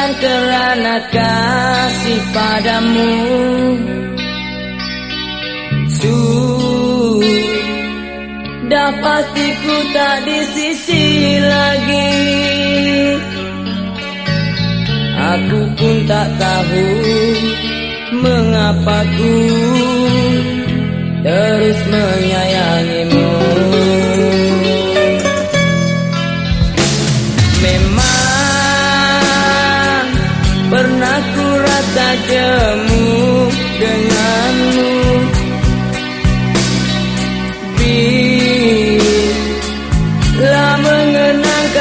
datang kerana kasih padamu. Sudah pasti ku tak di sisi lagi. Aku pun tak tahu mengapa ku terus menyayangimu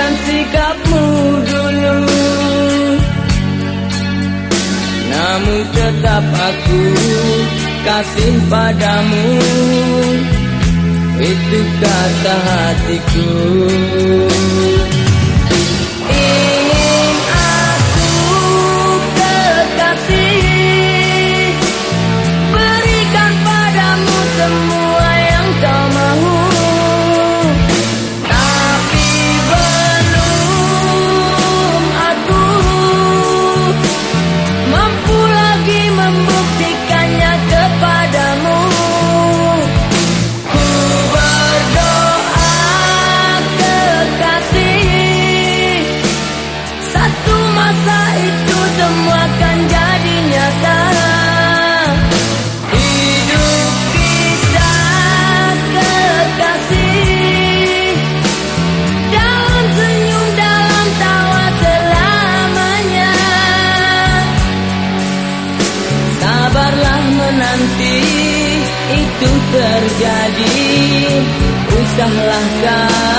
mengenangkan sikapmu dulu. Namun tetap aku kasih padamu. Itu kata hatiku nanti itu terjadi. Usahlah kau